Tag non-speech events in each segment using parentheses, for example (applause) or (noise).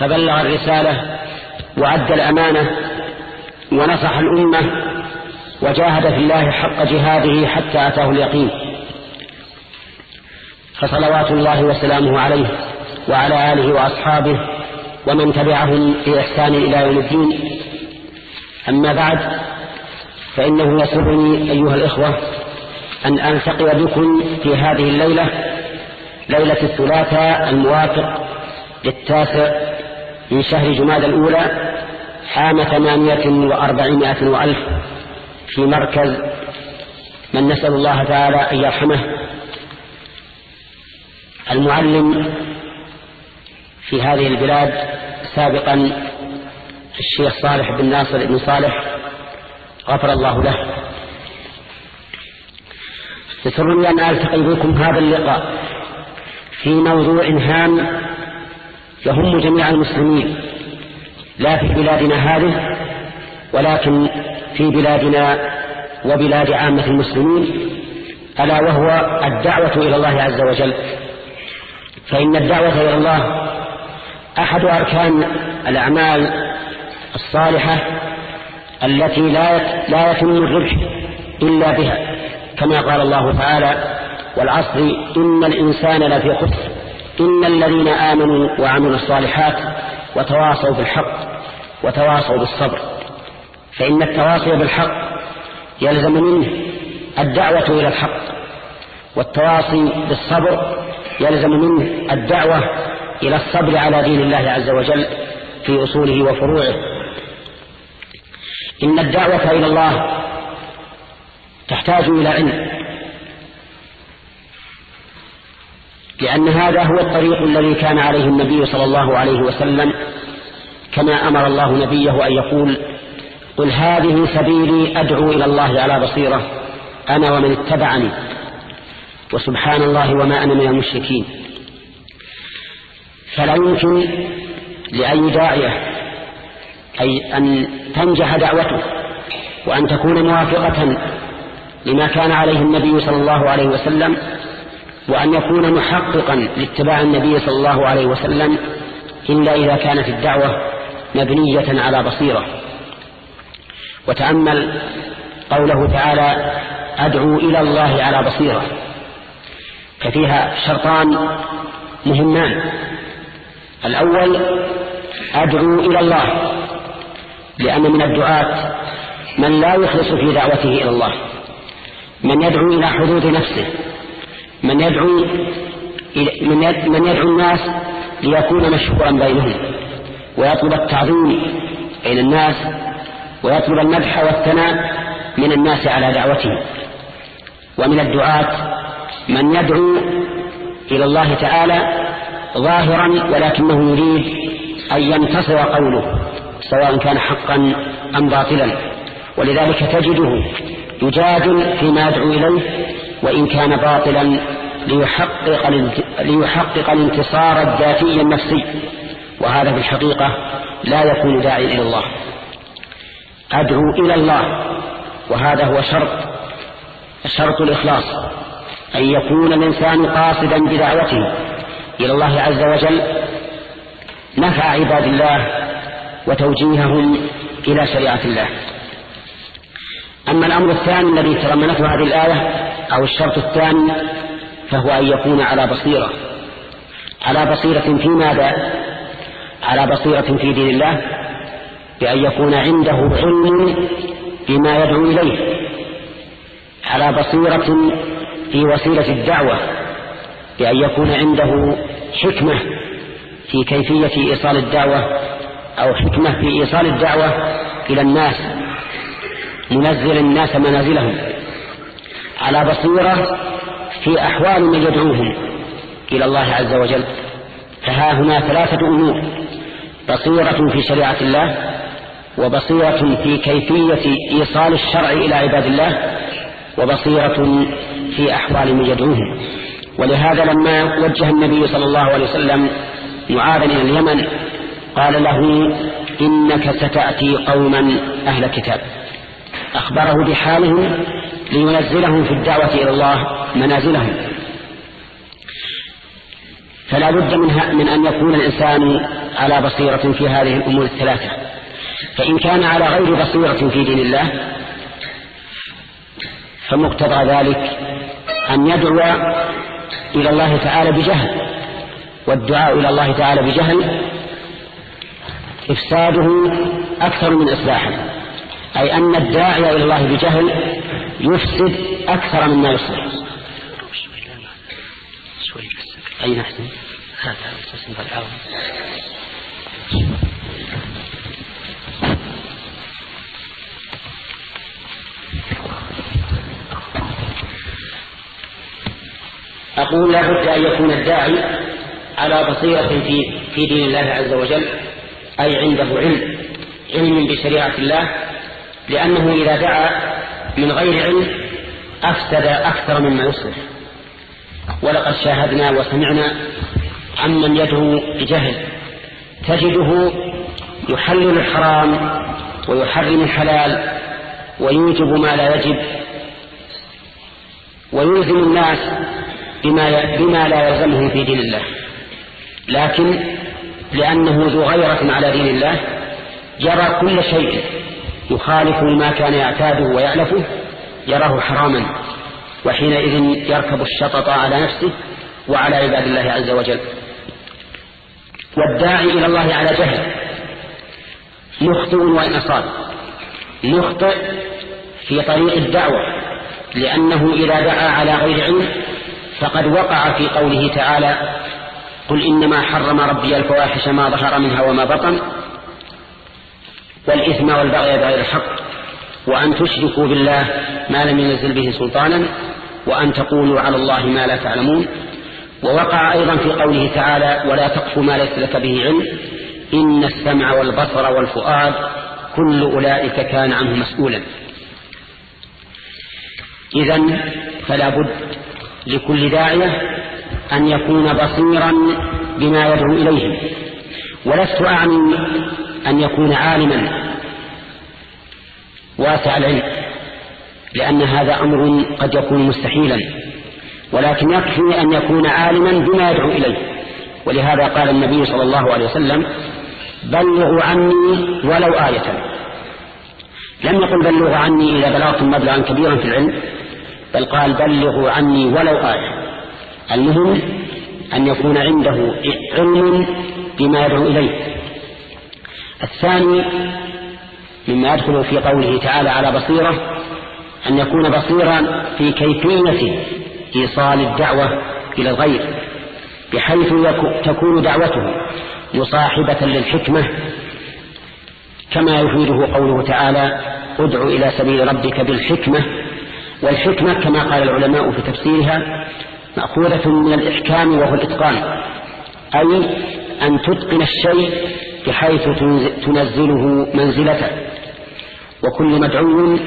فبلغ الرسالة وعد الأمانة ونصح الأمة وجاهد في الله حق جهاده حتى أتاه اليقين. فصلوات الله وسلامه عليه وعلى آله وأصحابه ومن تبعهم بإحسان إلى يوم الدين. أما بعد فإنه يسرني أيها الإخوة أن ألتقي بكم في هذه الليلة ليلة الثلاثاء الموافق للتاسع من شهر جماد الأولى عام ثمانية وأربعمائة وألف في مركز من نسأل الله تعالى أن يرحمه. المعلم في هذه البلاد سابقا الشيخ صالح بن ناصر بن صالح غفر الله له. يسرني أن ألتقي بكم هذا اللقاء في موضوع هام يهم جميع المسلمين لا في بلادنا هذه ولكن في بلادنا وبلاد عامة المسلمين ألا وهو الدعوة إلى الله عز وجل. فإن الدعوة إلى الله أحد أركان الأعمال الصالحة التي لا لا يتم الربح إلا بها كما قال الله تعالى والعصر إن الإنسان لفي خسر إن الذين آمنوا وعملوا الصالحات وتواصوا بالحق وتواصوا بالصبر فإن التواصي بالحق يلزم منه الدعوة إلى الحق والتواصي بالصبر يلزم منه الدعوة إلى الصبر على دين الله عز وجل في أصوله وفروعه. إن الدعوة إلى الله تحتاج إلى علم لأن هذا هو الطريق الذي كان عليه النبي صلى الله عليه وسلم كما أمر الله نبيه أن يقول قل هذه سبيلي أدعو إلى الله على بصيرة أنا ومن اتبعني. وسبحان الله وما أنا من المشركين. فلا يمكن لأي داعية أي أن تنجح دعوته وأن تكون موافقة لما كان عليه النبي صلى الله عليه وسلم وأن يكون محققا لاتباع النبي صلى الله عليه وسلم إلا إذا كانت الدعوة مبنية على بصيرة. وتأمل قوله تعالى أدعو إلى الله على بصيرة. ففيها شرطان مهمان. الأول أدعو إلى الله لأن من الدعاة من لا يخلص في دعوته إلى الله. من يدعو إلى حدود نفسه. من يدعو من يدعو الناس ليكون مشهورا بينهم ويطلب التعظيم بين الناس ويطلب المدح والثناء من الناس على دعوته ومن الدعاة من يدعو إلى الله تعالى ظاهرا ولكنه يريد أن ينتصر قوله سواء كان حقا أم باطلا. ولذلك تجده يجادل فيما يدعو إليه وإن كان باطلا ليحقق, ليحقق الانتصار الذاتي النفسي. وهذا في الحقيقة لا يكون داعي إلى الله. أدعو إلى الله. وهذا هو شرط شرط الإخلاص. أن يكون الإنسان قاصدا بدعوته. إلى الله عز وجل. نفع عباد الله وتوجيههم إلى شريعة الله. أما الأمر الثاني الذي تضمنته هذه الآية أو الشرط الثاني فهو أن يكون على بصيرة. على بصيرة في ماذا؟ على بصيرة في دين الله بأن يكون عنده علم بما يدعو إليه. على بصيرة في وسيلة الدعوة بأن يكون عنده حكمة في كيفية إيصال الدعوة أو حكمة في إيصال الدعوة إلى الناس منزل الناس منازلهم. على بصيرة في أحوال من يدعوهم إلى الله عز وجل. فها هنا ثلاثة أمور. بصيرة في شريعة الله وبصيرة في كيفية إيصال الشرع إلى عباد الله وبصيرة في أحوال من يدعوهم. ولهذا لما وجه النبي صلى الله عليه وسلم معاذا إلى اليمن قال له إنك ستأتي قوما أهل كتاب. أخبره بحالهم لينزلهم في الدعوة إلى الله منازلهم. فلا بد منها من أن يكون الإنسان على بصيرة في هذه الأمور الثلاثة. فإن كان على غير بصيرة في دين الله فمقتضى ذلك أن يدعو إلى الله تعالى بجهل. والدعاء إلى الله تعالى بجهل إفساده أكثر من إصلاحه. أي أن الداعي إلى الله بجهل يفسد أكثر مما يصلح أي نحسن هذا أقول لا بد أن يكون الداعي على بصيرة في في دين الله عز وجل أي عنده علم علم بشريعة الله لأنه إذا دعا من غير علم أفسد أكثر مما يصلح. ولقد شاهدنا وسمعنا عمن يدعو بجهل تجده يحلل الحرام ويحرم الحلال ويوجب ما لا يجب ويلزم الناس بما, بما لا يلزمهم في دين الله. لكن لأنه ذو غيرة على دين الله يرى كل شيء يخالف ما كان يعتاده ويعلفه يراه حراما وحينئذ يركب الشطط على نفسه وعلى عباد الله عز وجل. والداعي إلى الله على جهل مخطئ وإن أصاب. مخطئ في طريق الدعوة لأنه إذا دعا على غير علم فقد وقع في قوله تعالى قل إنما حرم ربي الفواحش ما ظهر منها وما بطن والإثم والبغي بغير الحق وأن تشركوا بالله ما لم ينزل به سلطانا وأن تقولوا على الله ما لا تعلمون. ووقع أيضا في قوله تعالى ولا تقف ما ليس لك به علم إن السمع والبصر والفؤاد كل أولئك كان عنه مسؤولا. إذا فلا بد لكل داعية أن يكون بصيرا بما يدعو إليه ولست أعني أن يكون عالما واسع العلم لأن هذا أمر قد يكون مستحيلا ولكن يكفي أن يكون عالما بما يدعو إليه. ولهذا قال النبي صلى الله عليه وسلم بلغوا عني ولو آية. لم يقل بلغوا عني إذا بلغتم مبلغا كبيرا في العلم بل قال بلغوا عني ولو آية. المهم أن يكون عنده علم بما يدعو إليه. الثاني مما يدخل في قوله تعالى على بصيرة أن يكون بصيرا في كيفية إيصال الدعوة إلى الغير بحيث تكون دعوته مصاحبة للحكمة كما يفيده قوله تعالى ادع إلى سبيل ربك بالحكمة والحكمة كما قال العلماء في تفسيرها مأخوذة من الإحكام وهو الإتقان. أي أن تتقن الشيء بحيث تنزله منزلته. وكل مدعو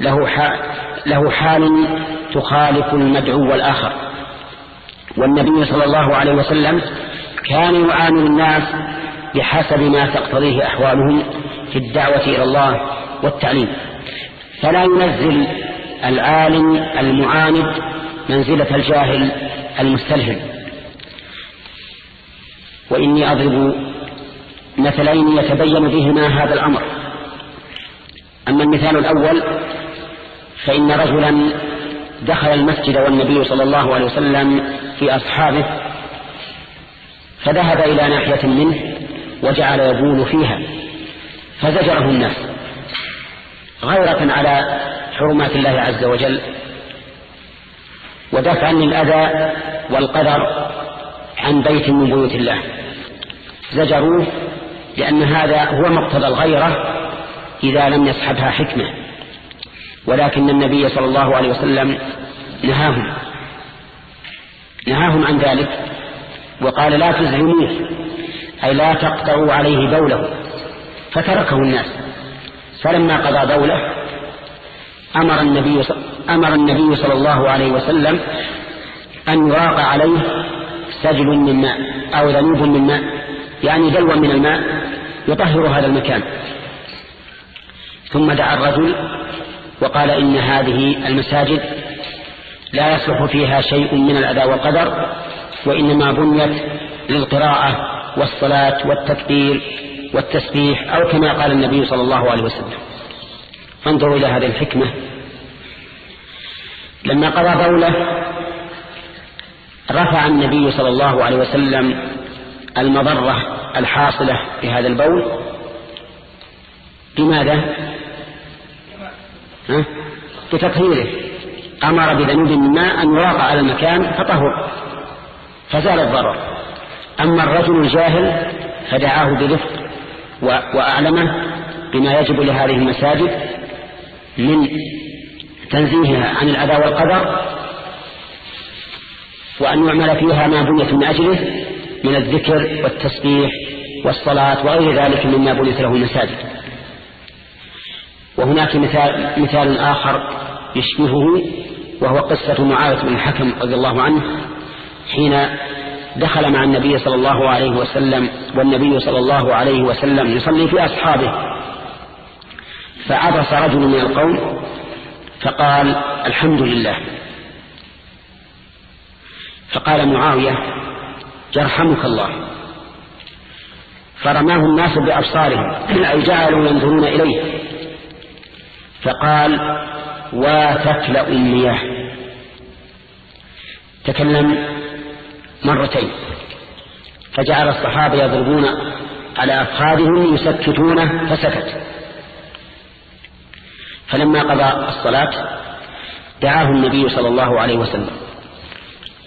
له حال, له حال تخالف المدعو الآخر والنبي صلى الله عليه وسلم كان يعامل الناس بحسب ما تقتضيه أحوالهم في الدعوة إلى الله والتعليم. فلا ينزل العالم المعاند منزلة الجاهل المستلهم. وإني أضرب مثلين يتبين بهما هذا الأمر. أما المثال الأول فإن رجلا دخل المسجد والنبي صلى الله عليه وسلم في أصحابه فذهب إلى ناحية منه وجعل يبول فيها فزجره الناس. غيرة على حرمات الله عز وجل ودفعا للأذى والقدر عن بيت من بيوت الله. زجروه لأن هذا هو مقتضى الغيرة إذا لم يصحبها حكمة. ولكن النبي صلى الله عليه وسلم نهاهم نهاهم عن ذلك وقال لا تزعموه أي لا تقطعوا عليه بوله. فتركه الناس. فلما قضى بوله أمر النبي أمر النبي صلى الله عليه وسلم أن يراق عليه سجل من ماء أو ذنوب من ماء. يعني دلو من الماء يطهر هذا المكان. ثم دعا الرجل وقال إن هذه المساجد لا يصلح فيها شيء من الأذى والقدر وإنما بنيت للقراءة والصلاة والتكبير والتسبيح أو كما قال النبي صلى الله عليه وسلم. فانظروا إلى هذه الحكمة. لما قضى بوله رفع النبي صلى الله عليه وسلم المضرة الحاصلة في هذا البول؟ بماذا؟ بتطهيره أمر بذنوب من ماء أن يراق على المكان فطهر. فزال الضرر. أما الرجل الجاهل فدعاه برفق وأعلمه بما يجب لهذه المساجد من تنزيهها عن الأذى والقدر وأن يعمل فيها ما بنيت من أجله من الذكر والتسبيح والصلاة وغير ذلك مما بنيت له المساجد. وهناك مثال, مثال آخر يشبهه وهو قصة معاوية بن الحكم رضي الله عنه حين دخل مع النبي صلى الله عليه وسلم والنبي صلى الله عليه وسلم يصلي في أصحابه. فعبس رجل من القوم فقال الحمد لله. فقال معاوية يرحمك الله. فرماه الناس بأبصارهم أي جعلوا ينظرون إليه. فقال وتكلأ المياه تكلم مرتين. فجعل الصحابة يضربون على أفخاذهم يسكتونه فسكت. فلما قضى الصلاة دعاه النبي صلى الله عليه وسلم.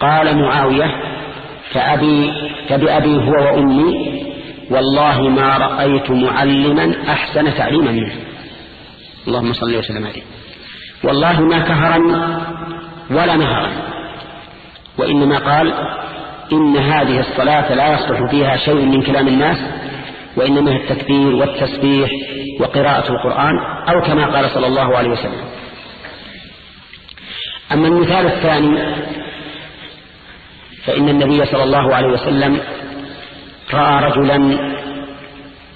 قال معاوية فأبي فبأبي هو وأمي. والله ما رأيت معلما أحسن تعليما منه. اللهم صل وسلم عليه. والله ما كهرني ولا نهرني وإنما قال إن هذه الصلاة لا يصلح فيها شيء من كلام الناس وإنما هي التكبير والتسبيح وقراءة القرآن أو كما قال صلى الله عليه وسلم. أما المثال الثاني فإن النبي صلى الله عليه وسلم رأى رجلا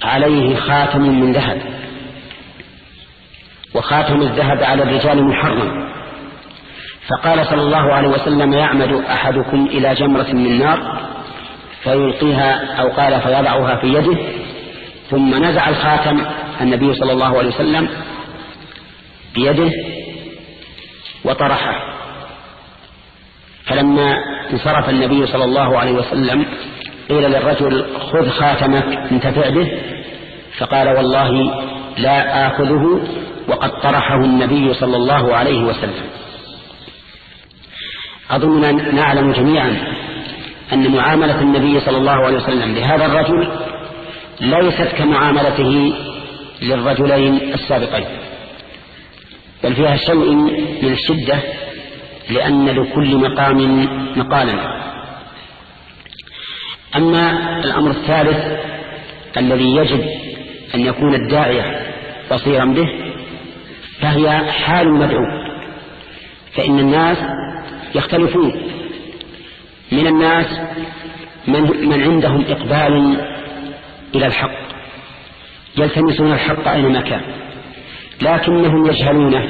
عليه خاتم من ذهب وخاتم الذهب على الرجال محرم. فقال صلى الله عليه وسلم يعمد أحدكم إلى جمرة من نار فيلقيها أو قال فيضعها في يده. ثم نزع الخاتم النبي صلى الله عليه وسلم بيده وطرحه. فلما انصرف النبي صلى الله عليه وسلم قيل للرجل خذ خاتمك انتفع به فقال والله لا آخذه وقد طرحه النبي صلى الله عليه وسلم. أظننا نعلم جميعا أن معاملة النبي صلى الله عليه وسلم لهذا الرجل ليست كمعاملته للرجلين السابقين بل فيها شيء من الشدة لأن لكل مقام مقالا. أما الأمر الثالث الذي يجب أن يكون الداعية بصيرا به فهي حال المدعو. فإن الناس يختلفون. من الناس من, من عندهم إقبال إلى الحق. يلتمسون الحق أينما كان. لكنهم يجهلونه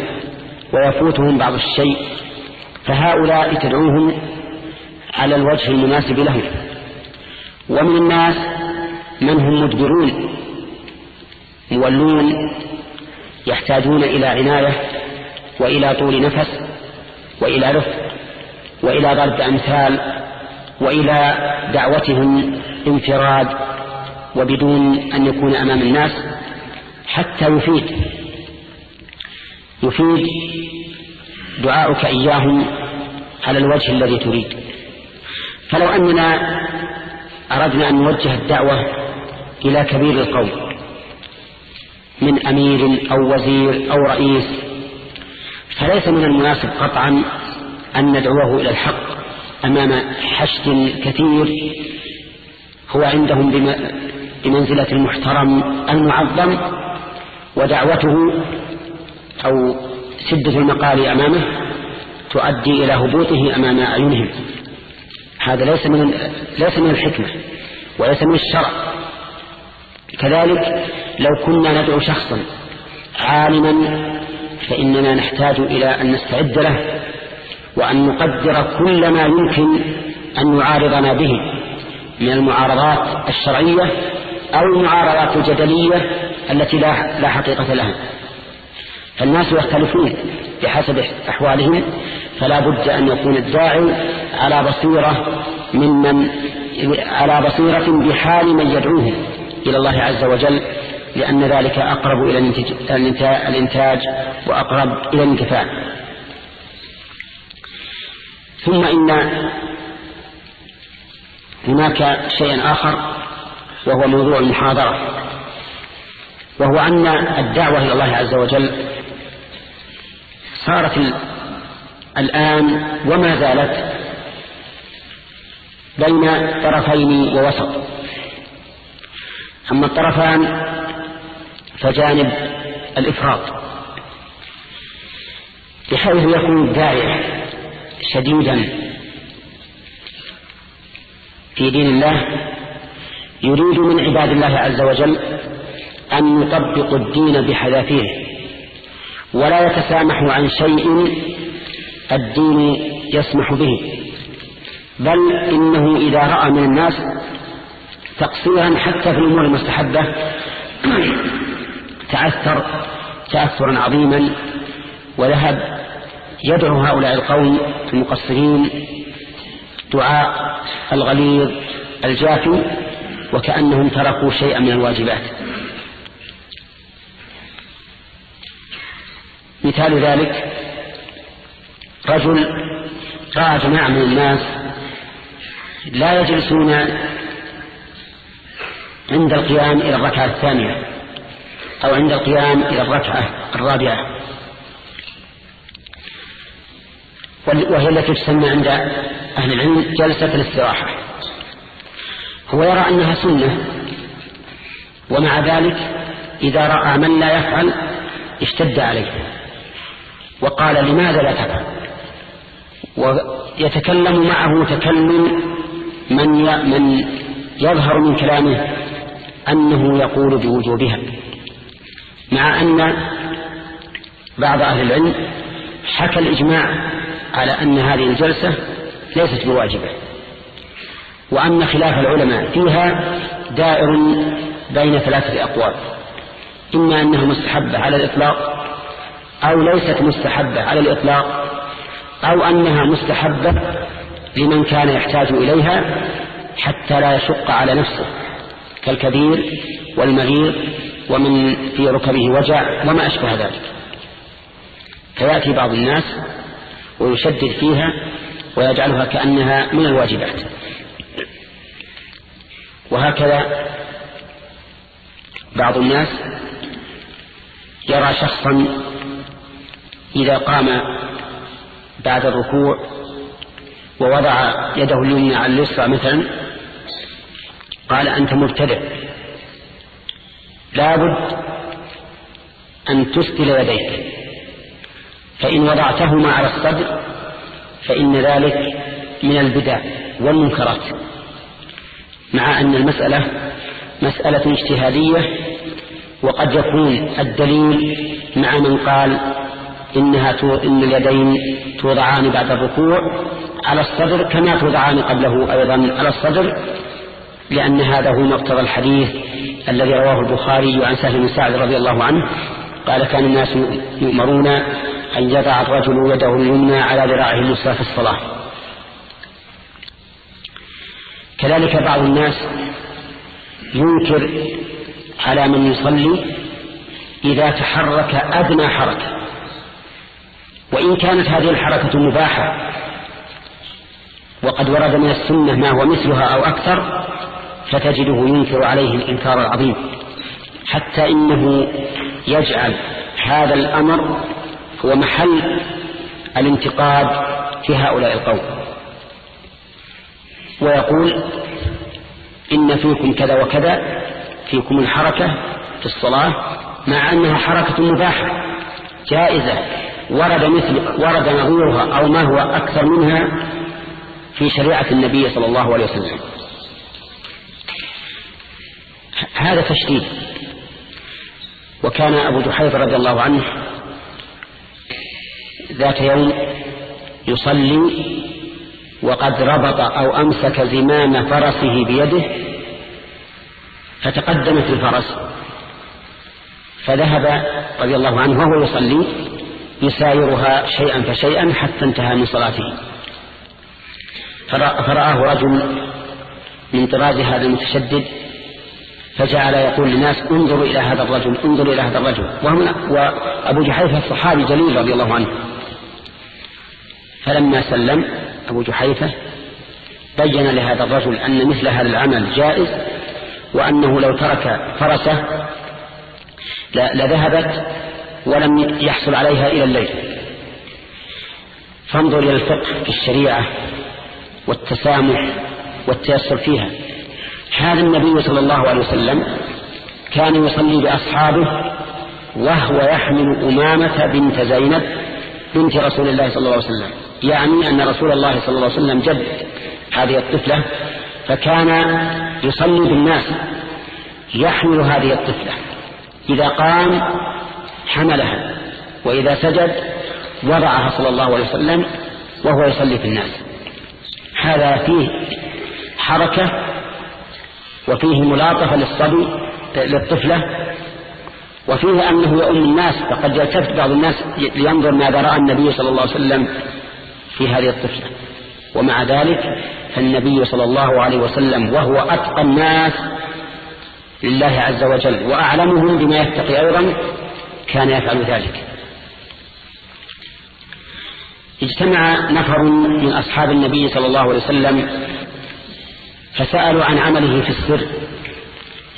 ويفوتهم بعض الشيء فهؤلاء تدعوهم على الوجه المناسب لهم. ومن الناس من هم مدبرون مولون يحتاجون إلى عناية وإلى طول نفس وإلى رفق وإلى ضرب أمثال وإلى دعوتهم انفراد وبدون أن يكون أمام الناس حتى يفيد. يفيد دعاؤك إياهم على الوجه الذي تريد. فلو أننا أردنا أن نوجه الدعوة إلى كبير القوم من أمير أو وزير أو رئيس فليس من المناسب قطعا أن ندعوه إلى الحق أمام حشد كثير هو عندهم بمنزلة المحترم المعظم ودعوته أو سدة المقال أمامه تؤدي إلى هبوطه أمام أعينهم. هذا ليس من ليس من الحكمة وليس من الشرع. كذلك لو كنا ندعو شخصا عالما فإننا نحتاج إلى أن نستعد له وأن نقدر كل ما يمكن أن يعارضنا به من المعارضات الشرعية أو المعارضات الجدلية التي لا حقيقة لها. فالناس يختلفون بحسب أحوالهم فلا بد أن يكون الداعي على بصيرة ممن على بصيرة بحال من يدعوه إلى الله عز وجل لأن ذلك أقرب إلى الإنتاج وأقرب إلى الانتفاع. ثم إن هناك شيء آخر وهو موضوع المحاضرة وهو أن الدعوة إلى الله عز وجل صارت الآن وما زالت بين طرفين ووسط. أما الطرفان فجانب الإفراط بحيث يكون الداعية شديدا في دين الله يريد من عباد الله عز وجل أن يطبقوا الدين بحذافيره. ولا يتسامح عن شيء الدين يسمح به. بل إنه إذا رأى من الناس تقصيرا حتى في الأمور المستحبة (clears throat) تأثر تأثرا عظيما وذهب يدعو هؤلاء القوم المقصرين دعاء الغليظ الجافي وكأنهم تركوا شيئا من الواجبات. مثال ذلك رجل رأى جماعة من الناس لا يجلسون عند القيام إلى الركعة الثانية أو عند القيام إلى الركعة الرابعة. وهي التي تسمى عند أهل العلم جلسة الاستراحة. هو يرى أنها سنة ومع ذلك إذا رأى من لا يفعل اشتد عليه. وقال لماذا لا تفعل ويتكلم معه تكلم من من يظهر من كلامه أنه يقول بوجوبها مع أن بعض أهل العلم حكى الإجماع على أن هذه الجلسة ليست بواجبة وأن خلاف العلماء فيها دائر بين ثلاثة أقوال إما أنها مستحبة على الإطلاق أو ليست مستحبة على الإطلاق أو أنها مستحبة لمن كان يحتاج إليها حتى لا يشق على نفسه كالكبير والمريض ومن في ركبه وجع وما أشبه ذلك. فيأتي بعض الناس ويشدد فيها ويجعلها كأنها من الواجبات. وهكذا بعض الناس يرى شخصا إذا قام بعد الركوع ووضع يده اليمنى على اليسرى مثلا قال أنت مبتدع. لابد أن تسدل يديك. فإن وضعتهما على الصدر فإن ذلك من البدع والمنكرات. مع أن المسألة مسألة اجتهادية وقد يكون الدليل مع من قال إنها تو... إن اليدين توضعان بعد الركوع على الصدر كما توضعان قبله أيضا على الصدر لأن هذا هو مقتضى الحديث الذي رواه البخاري عن سهل بن سعد رضي الله عنه قال كان الناس يؤمرون أن يضع الرجل يده اليمنى على ذراعه اليسرى في الصلاة. كذلك بعض الناس ينكر على من يصلي إذا تحرك أدنى حركة. وإن كانت هذه الحركة مباحة وقد ورد من السنة ما هو مثلها أو أكثر فتجده ينكر عليه الإنكار العظيم. حتى إنه يجعل هذا الأمر هو محل الانتقاد في هؤلاء القوم. ويقول إن فيكم كذا وكذا فيكم الحركة في الصلاة مع أنها حركة مباحة جائزة. ورد مثل ورد نظيرها أو ما هو أكثر منها في شريعة النبي صلى الله عليه وسلم. هذا تشديد. وكان أبو جحيفة رضي الله عنه ذات يوم يصلي وقد ربط أو أمسك زمام فرسه بيده فتقدمت الفرس. فذهب رضي الله عنه وهو يصلي يسايرها شيئا فشيئا حتى انتهى من صلاته. فرآه رجل من طراز هذا المتشدد فجعل يقول للناس انظروا إلى هذا الرجل انظروا إلى هذا الرجل. وأبو جحيفة صحابي جليل رضي الله عنه. فلما سلم أبو جحيفة بين لهذا الرجل أن مثل هذا العمل جائز وأنه لو ترك فرسه لذهبت ولم يحصل عليها إلى الليل. فانظر إلى الفقه في الشريعة والتسامح والتيسر فيها. هذا النبي صلى الله عليه وسلم كان يصلي بأصحابه وهو يحمل أمامة بنت زينب بنت رسول الله صلى الله عليه وسلم. يعني أن رسول الله صلى الله عليه وسلم جد هذه الطفلة فكان يصلي بالناس يحمل هذه الطفلة. إذا قام حملها. وإذا سجد وضعها صلى الله عليه وسلم وهو يصلي في الناس. هذا فيه حركة وفيه ملاطفة للصبي للطفلة وفيه أنه يؤم الناس. فقد يلتفت بعض الناس لينظر ماذا رأى النبي صلى الله عليه وسلم في هذه الطفلة. ومع ذلك فالنبي صلى الله عليه وسلم وهو أتقى الناس لله عز وجل وأعلمهم بما يتقي أيضا كان يفعل ذلك. اجتمع نفر من أصحاب النبي صلى الله عليه وسلم فسألوا عن عمله في السر.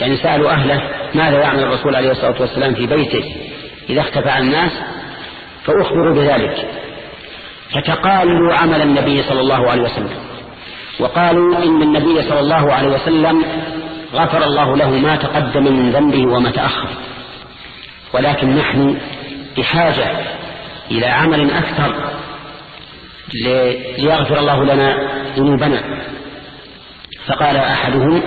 يعني سألوا أهله ماذا يعمل الرسول عليه الصلاة والسلام في بيته إذا اختفى عن الناس فأخبروا بذلك. فتقالوا عمل النبي صلى الله عليه وسلم. وقالوا إن النبي صلى الله عليه وسلم غفر الله له ما تقدم من ذنبه وما تأخر. ولكن نحن بحاجة إلى عمل أكثر ليغفر الله لنا ذنوبنا. فقال أحدهم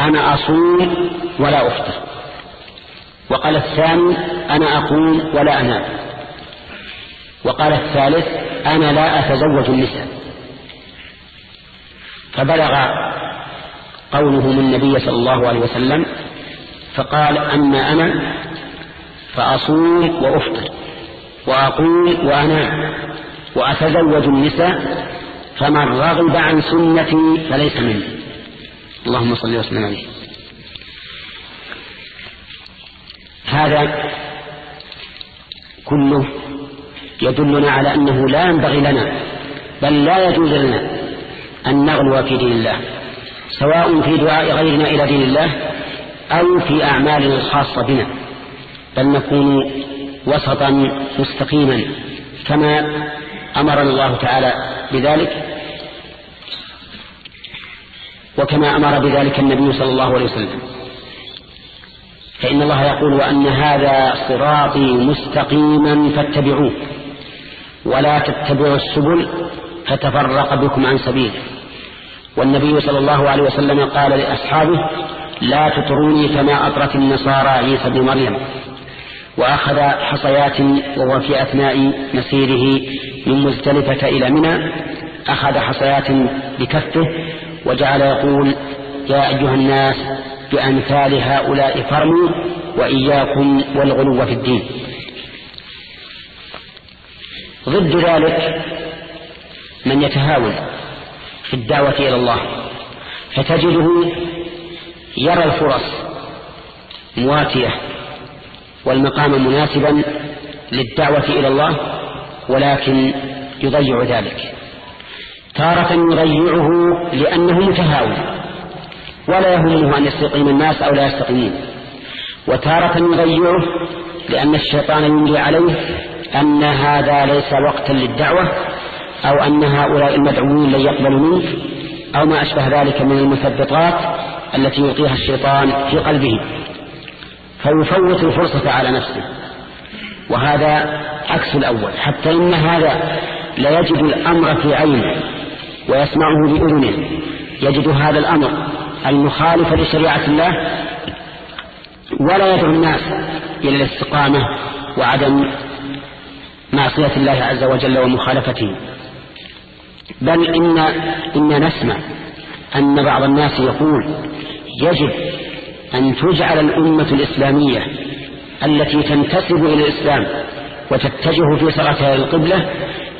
أنا أصوم ولا أفطر. وقال الثاني أنا أقوم ولا أنام. وقال الثالث أنا لا أتزوج النساء. فبلغ قولهم النبي صلى الله عليه وسلم فقال أما أنا فأصوم وأفطر. وأقوم وأنام وأتزوج النساء فمن رغب عن سنتي فليس مني. اللهم صل وسلم عليه. هذا كله يدلنا على أنه لا ينبغي لنا بل لا يجوز لنا أن نغلو في دين الله سواء في دعاء غيرنا إلى دين الله أو في أعمالنا الخاصة بنا. بل نكون وسطا مستقيما كما أمرنا الله تعالى بذلك. وكما أمر بذلك النبي صلى الله عليه وسلم. فإن الله يقول وأن هذا صراطي مستقيما فاتبعوه ولا تتبعوا السبل فتفرق بكم عن سبيله والنبي صلى الله عليه وسلم قال لأصحابه لا تطروني كما أطرت النصارى عيسى بن مريم. وأخذ حصيات وهو في أثناء مسيره من مزدلفة إلى منى أخذ حصيات بكفه وجعل يقول يا أيها الناس بأمثال هؤلاء فرموا وإياكم والغلو في الدين. ضد ذلك من يتهاون في الدعوة إلى الله فتجده يرى الفرص مواتية والمقام مناسبا للدعوة إلى الله ولكن يضيع ذلك. تارة يضيعه لأنه متهاون ولا يهمه أن يستقيم الناس أو لا يستقيمون. وتارة يضيعه لأن الشيطان يملي عليه أن هذا ليس وقتا للدعوة أو أن هؤلاء المدعوين لن يقبلوا منك أو ما أشبه ذلك من المثبطات التي يلقيها الشيطان في قلبه فيفوت الفرصة على نفسه. وهذا عكس الأول. حتى إن هذا لا يجد الأمر في عينه ويسمعه بأذنه يجد هذا الأمر المخالف لشريعة الله ولا يدعو الناس إلى الاستقامة وعدم معصية الله عز وجل ومخالفته. بل إن, إن نسمع أن بعض الناس يقول يجب أن تجعل الأمة الإسلامية التي تنتسب إلى الإسلام وتتجه في صلاتها القبلة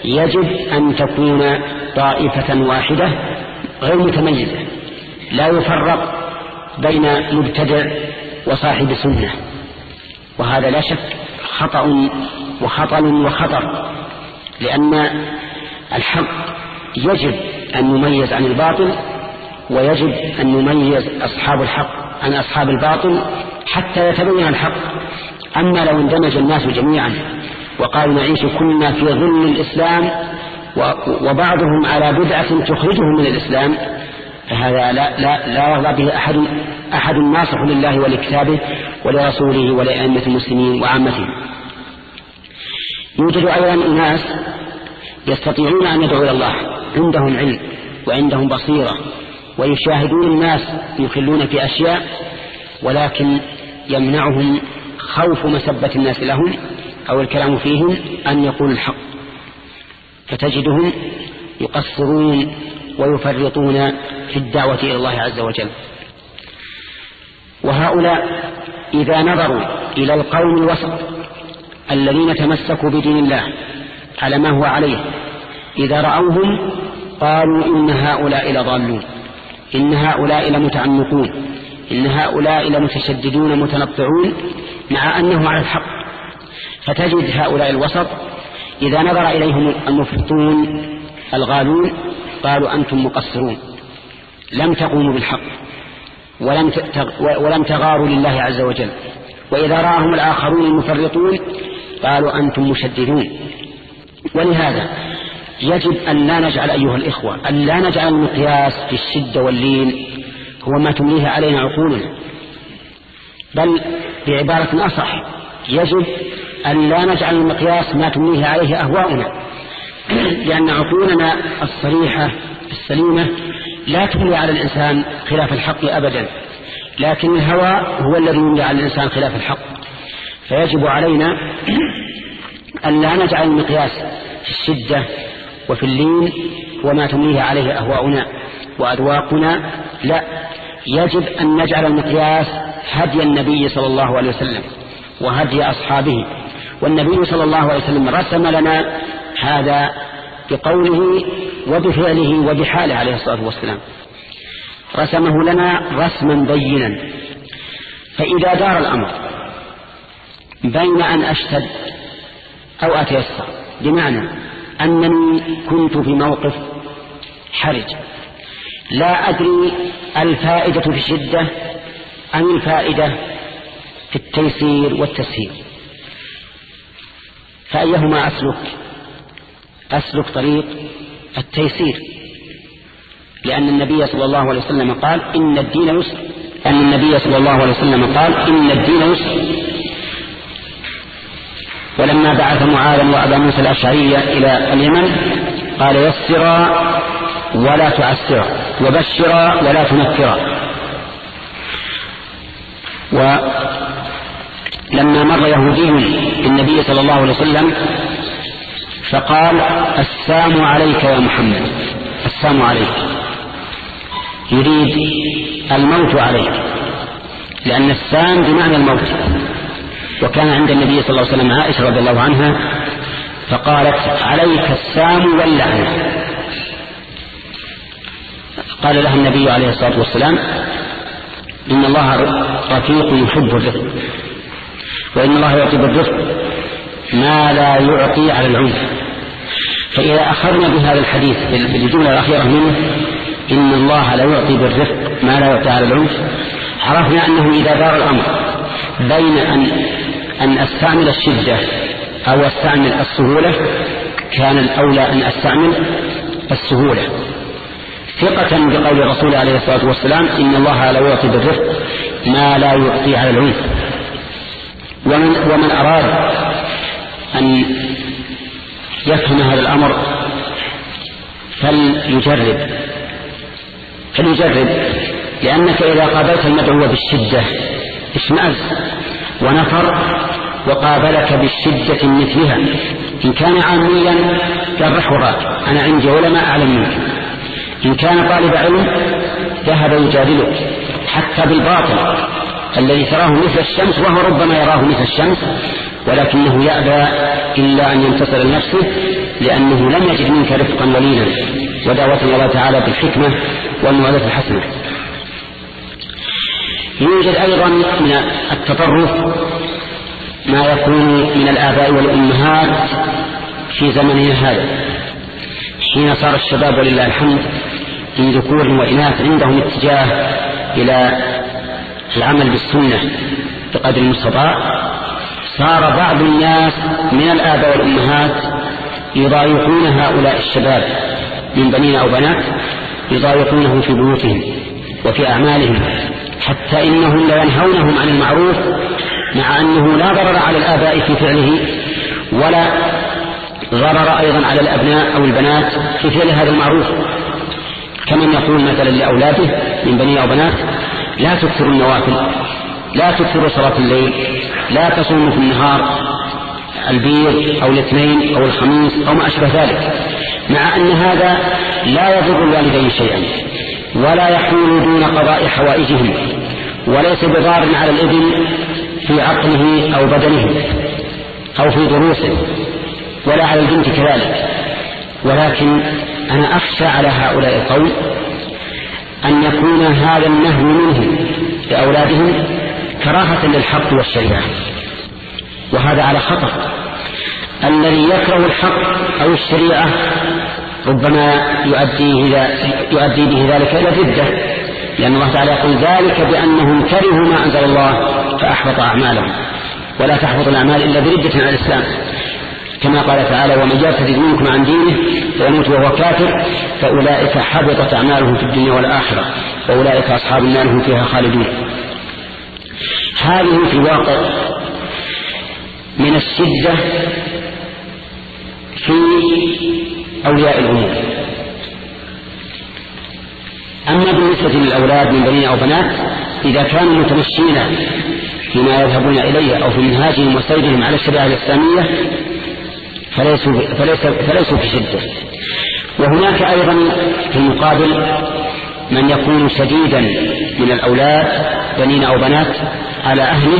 يجب أن تكون طائفة واحدة غير متميزة لا يفرق بين مبتدع وصاحب سنة وهذا لا شك خطأ وخطل وخطر لأن الحق يجب أن نميز عن الباطل ويجب أن نميز أصحاب الحق. عن أصحاب الباطل حتى يتبين الحق. أما لو اندمج الناس جميعا وقالوا نعيش كنا في ظل الإسلام وبعضهم على بدعة تخرجهم من الإسلام فهذا لا, لا, لا يرضى به أحد, أحد ناصح لله ولكتابه ولرسوله ولأئمة المسلمين وعامتهم. يوجد أيضا أناس يستطيعون أن يدعوا إلى الله عندهم علم وعندهم بصيرة ويشاهدون الناس يخلون في أشياء ولكن يمنعهم خوف مسبة الناس لهم أو الكلام فيهم أن يقول الحق. فتجدهم يقصرون ويفرطون في الدعوة إلى الله عز وجل. وهؤلاء إذا نظروا إلى القوم الوسط الذين تمسكوا بدين الله على ما هو عليه إذا رأوهم قالوا إن هؤلاء لضالون. إن هؤلاء لمتعمقون إن هؤلاء لمتشددون متنطعون مع أنه على الحق. فتجد هؤلاء الوسط إذا نظر إليهم المفرطون الغالون قالوا أنتم مقصرون. لم تقوموا بالحق ولم, ولم تغاروا لله عز وجل. وإذا رآهم الآخرون المفرطون قالوا أنتم مشددون. ولهذا يجب أن لا نجعل أيها الإخوة أن لا نجعل المقياس في الشدة واللين هو ما تمليه علينا عقولنا. بل بعبارة أصح يجب أن لا نجعل المقياس ما تمليه عليه أهواؤنا (clears throat) لأن عقولنا الصريحة السليمة لا تملي على الإنسان خلاف الحق أبدا لكن الهوى هو الذي يملي على الإنسان خلاف الحق. فيجب علينا (clears throat) أن لا نجعل المقياس في الشدة وفي اللين وما تمليه عليه أهواؤنا وأذواقنا لا يجب أن نجعل المقياس هدي النبي صلى الله عليه وسلم وهدي أصحابه. والنبي صلى الله عليه وسلم رسم لنا هذا بقوله وبفعله وبحاله عليه الصلاة والسلام. رسمه لنا رسما بينا. فإذا دار الأمر بين أن أشتد أو أتيسر بمعنى أنني كنت في موقف حرج. لا أدري الفائدة في الشدة أم الفائدة في التيسير والتسهيل. فأيهما أسلك؟ أسلك طريق التيسير. لأن النبي صلى الله عليه وسلم قال إن الدين يسر. أن النبي صلى الله عليه وسلم قال إن الدين يسر. ولما بعث معاذا وأبا موسى الأشعري إلى اليمن قال يسرا ولا تعسرا وبشرا ولا تنفرا ولما مر يهودي بالنبي صلى الله عليه وسلم فقال السام عليك يا محمد السام عليك. يريد الموت عليك لأن السام بمعنى الموت. وكان عند النبي صلى الله عليه وسلم عائشة رضي الله عنها فقالت عليك السام واللعنة قال لها النبي عليه الصلاة والسلام إن الله رفيق يحب الرفق وإن الله يعطي بالرفق ما لا يعطي على العنف. فإذا أخذنا بهذا الحديث بالجملة الأخيرة منه إن الله لا يعطي بالرفق ما لا يعطي على العنف عرفنا أنه إذا دار الأمر بين أن أن أستعمل الشدة أو أستعمل السهولة كان الأولى أن أستعمل السهولة. ثقة بقول الرسول عليه الصلاة والسلام إن الله لا يعطي بالرفق ما لا يعطي على العنف. ومن, ومن أراد أن يفهم هذا الأمر فليجرب. فليجرب لأنك إذا قابلت المدعو بالشدة اشمأز ونفر وقابلك بالشدة مثلها. إن كان عاميا قال رح وراك أنا عندي علماء أعلم منك. إن كان طالب علم ذهب يجادلك. حتى بالباطل. الذي تراه مثل الشمس وهو ربما يراه مثل الشمس ولكنه يأبى إلا أن ينتصر لنفسه لأنه لم يجد منك رفقا ولينا. ودعوة الله تعالى بالحكمة والموعظة الحسنة. يوجد أيضا من التطرف ما يكون من الآباء والأمهات في زمننا هذا. حين صار الشباب ولله الحمد من ذكور وإناث عندهم اتجاه إلى العمل بالسنة بقدر المستطاع صار بعض الناس من الآباء والأمهات يضايقون هؤلاء الشباب من بنين أو بنات يضايقونهم في بيوتهم وفي أعمالهم حتى إنهم لينهونهم عن المعروف مع أنه لا ضرر على الآباء في فعله ولا ضرر أيضا على الأبناء أو البنات في فعل هذا المعروف. كمن يقول مثلا لأولاده من بني أو بنات لا تكثروا النوافل لا تكثروا صلاة الليل لا تصوموا في النهار البيض أو الاثنين أو الخميس أو ما أشبه ذلك. مع أن هذا لا يضر الوالدين شيئا ولا يحول دون قضاء حوائجهم وليس بضار على الإبن في عقله أو بدنه أو في دروسه ولا على البنت كذلك. ولكن أنا أخشى على هؤلاء القوم أن يكون هذا النهي منهم لأولادهم كراهة للحق والشريعة. وهذا على خطر. الذي يكره الحق أو الشريعة ربما يؤدي, يؤدي به ذلك إلى الردة لأن الله تعالى يقول ذلك بأنهم كرهوا ما أنزل الله فأحبط أعمالهم. ولا تحبط الأعمال إلا بردة على الإسلام. كما قال تعالى ومن يرتد منكم عن دينه فيموت وهو كافر فأولئك حبطت أعمالهم في الدنيا والآخرة وأولئك أصحاب النار هم فيها خالدون. هذه في الواقع من الشدة في أولياء الأمور. أما بالنسبة للأولاد من بنين أو بنات إذا كانوا متمشين فيما يذهبون إليه أو في منهاجهم وسيرهم على الشريعة الإسلامية فليسوا, فليسوا, فليسوا في شدة. وهناك أيضا في المقابل من يكون شديدا من الأولاد بنين أو بنات على أهله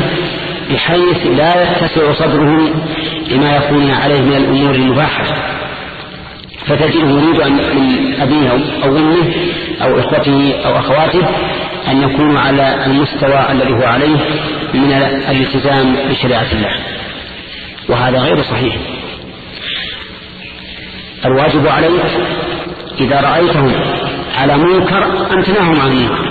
بحيث لا يتسع صدرهم لما يكون عليه من الأمور المباحة. فتجده يريد أن من أبيه أو أمه أو إخوته أو أخواته أن يكونوا على المستوى الذي هو عليه من الالتزام بشريعة الله. وهذا غير صحيح. الواجب عليك إذا رأيتهم على منكر أن تنههم عن المنكر.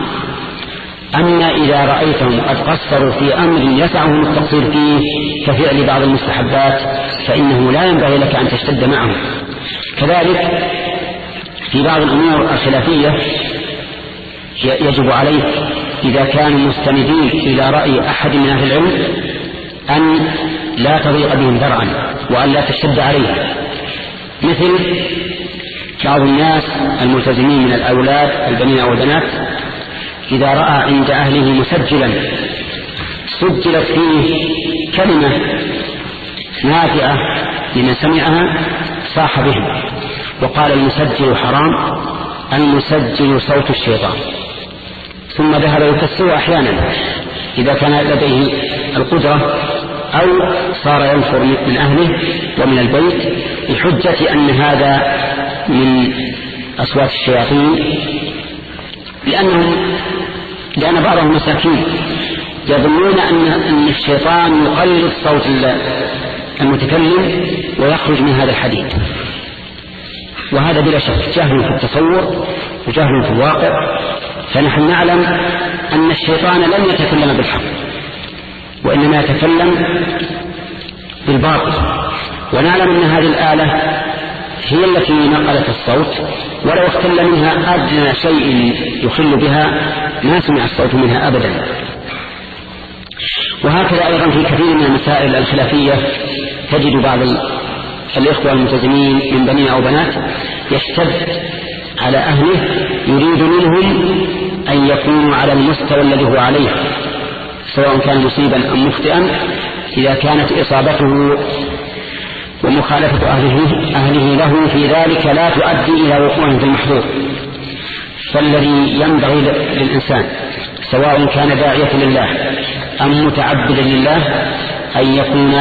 أما إذا رأيتهم قد قصروا في أمر يسعهم التقصير فيه كفعل بعض المستحبات فإنه لا ينبغي لك أن تشتد معهم. كذلك في بعض الأمور الخلافية يجب عليك إذا كانوا مستندين إلى رأي أحد من أهل العلم أن لا تضيق بهم ذرعا وأن لا تشد عليهم. مثل بعض الناس الملتزمين من الأولاد البنين أو البنات إذا رأى عند أهله مسجلا سجلت فيه كلمة نافعة لمن سمعها صاح بهم وقال المسجل حرام المسجل صوت الشيطان. ثم ذهب يكسره أحيانا إذا كان لديه القدرة أو صار ينفر من أهله ومن البيت بحجة أن هذا من أصوات الشياطين لأنهم لأن بعضهم مساكين يظنون أن الشيطان يقلد صوت المتكلم ويخرج من هذا الحديث. وهذا بلا شك جهل في التصور وجهل في الواقع. فنحن نعلم أن الشيطان لم يتكلم بالحق وإنما يتكلم بالباطل. ونعلم أن هذه الآلة هي التي نقلت الصوت ولو اختل منها أدنى شيء يخل بها ما سمع الصوت منها أبدا. وهكذا أيضا في كثير من المسائل الخلافية تجد بعض الإخوة الملتزمين من بنين أو بنات يشتد على أهله يريد منهم أن يكونوا على المستوى الذي هو عليه سواء كان مصيبا أم مخطئا إذا كانت إصابته ومخالفة أهله, أهله له في ذلك لا تؤدي إلى وقوعه في المحظور. فالذي ينبغي للإنسان سواء كان داعية لله أم متعبدا لله أن يكون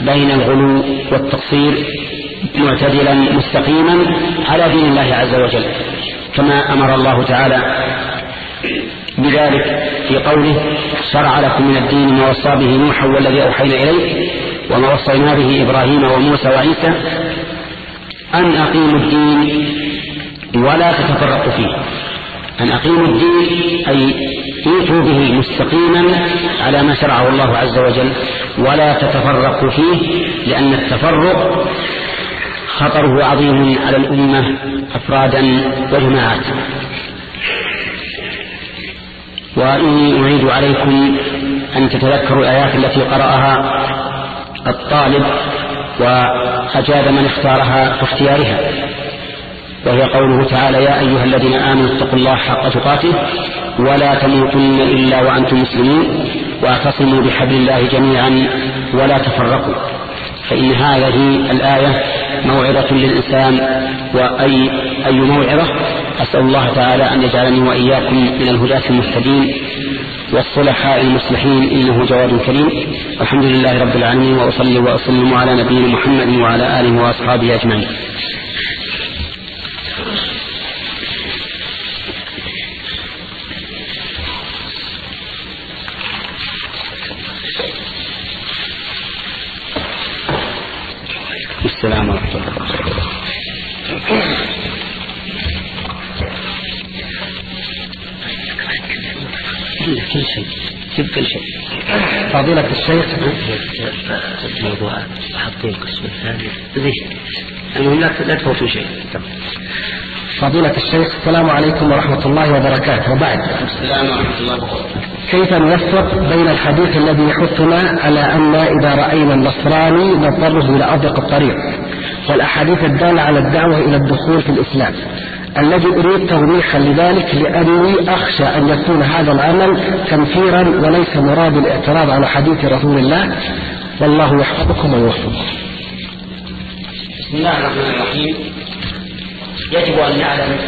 بين الغلو والتقصير معتدلا مستقيما على دين الله عز وجل. كما أمر الله تعالى بذلك في قوله شرع لكم من الدين ما وصى به نوحا والذي أوحينا إليه وما وصينا به إبراهيم وموسى وعيسى أن أقيموا الدين ولا تتفرقوا فيه. أن أقيموا الدين أي ايتوا به مستقيما على ما شرعه الله عز وجل. ولا تتفرقوا فيه لأن التفرق خطره عظيم على الأمة أفرادا وجماعات وإني أعيد عليكم أن تتذكروا الآيات التي قرأها الطالب وأجاب من اختارها في اختيارها وهي قوله تعالى يا أيها الذين آمنوا اتقوا الله حق تقاته ولا تموتن إلا وأنتم مسلمون واعتصموا بحبل الله جميعا ولا تفرقوا. فإن هذه الآية موعظة للإنسان وأي أي موعظة أسأل الله تعالى أن يجعلني وإياكم من الهداة المهتدين والصلحاء المصلحين إنه جواد كريم. الحمد لله رب العالمين وأصلي وأسلم على نبينا محمد وعلى آله وأصحابه أجمعين. جيب كل شيء. فضيلة الشيخ موضوع حاطين القسم الثاني. ليش المهم لا تفوتوا شيء. فضيلة الشيخ السلام عليكم ورحمة الله وبركاته. وبعد. السلام ورحمة الله وبركاته. كيف نوفق بين الحديث الذي يحثنا على أن إذا رأينا النصراني نضطره إلى أضيق الطريق والأحاديث الدالة على الدعوة إلى الدخول في الإسلام؟ الذي أريد توضيحا لذلك لأني أخشى أن يكون هذا العمل تنفيرا وليس مراد الاعتراض على حديث رسول الله. والله يحفظكم ويوفقكم. بسم الله الرحمن الرحيم. يجب أن نعلم